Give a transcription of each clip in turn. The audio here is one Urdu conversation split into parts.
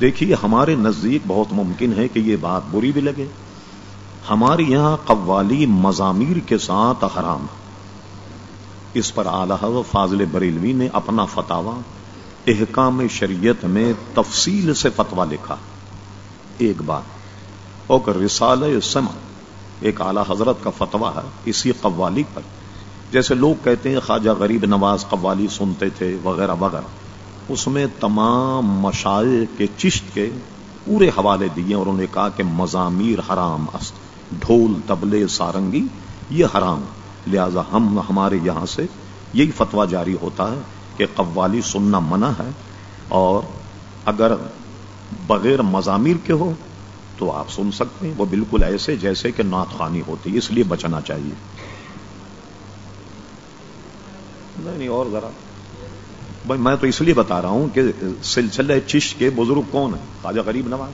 دیکھیے ہمارے نزدیک بہت ممکن ہے کہ یہ بات بری بھی لگے۔ ہمارے یہاں قوالی مضامیر کے ساتھ حرام۔ اس پر اعلی فاضل بریلوی نے اپنا فتوا احکام شریعت میں تفصیل سے فتوا لکھا۔ ایک بات اور رسال سما ایک اعلی حضرت کا فتوا ہے اسی قوالی پر۔ جیسے لوگ کہتے ہیں خواجہ غریب نواز قوالی سنتے تھے وغیرہ وغیرہ۔ اس میں تمام مشاعر کے چشت کے پورے حوالے دیے اور انہوں نے کہا کہ مضامیر حرام است، ڈھول، تبلے، سارنگی، یہ حرام لہذا ہم ہمارے یہاں سے یہی فتوا جاری ہوتا ہے کہ قوالی سننا منع ہے اور اگر بغیر مضامیر کے ہو تو آپ سن سکتے ہیں۔ وہ بالکل ایسے جیسے کہ نعت خانی ہوتی اس لیے بچنا چاہیے۔ نہیں نہیں، اور ذرا۔ بھائی میں تو اس لیے بتا رہا ہوں کہ سلسلہ چش کے بزرگ کون ہیں؟ خواجہ غریب نواز۔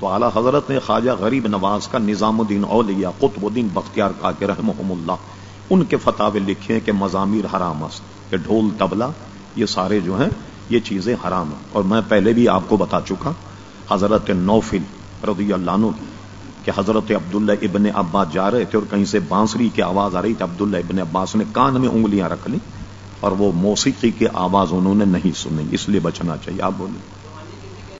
تو اعلی حضرت نے خواجہ غریب نواز کا نظام الدین اولیا قطب الدین بختیار کا کے رحم اللہ ان کے فتح لکھے ہیں کہ مضامیر حرام است، کہ ڈھول تبلا، یہ سارے جو ہیں، یہ چیزیں حرام ہیں۔ اور میں پہلے بھی آپ کو بتا چکا، حضرت نوفل رضی اللہ عنہ کہ حضرت عبداللہ ابن عباس جا رہے تھے اور کہیں سے بانسری کی آواز آ رہی تھی، عبداللہ ابن عباس نے کان میں انگلیاں رکھ لی اور وہ موسیقی کی آواز انہوں نے نہیں سنی اس لیے بچنا چاہیے۔ آپ بولیں۔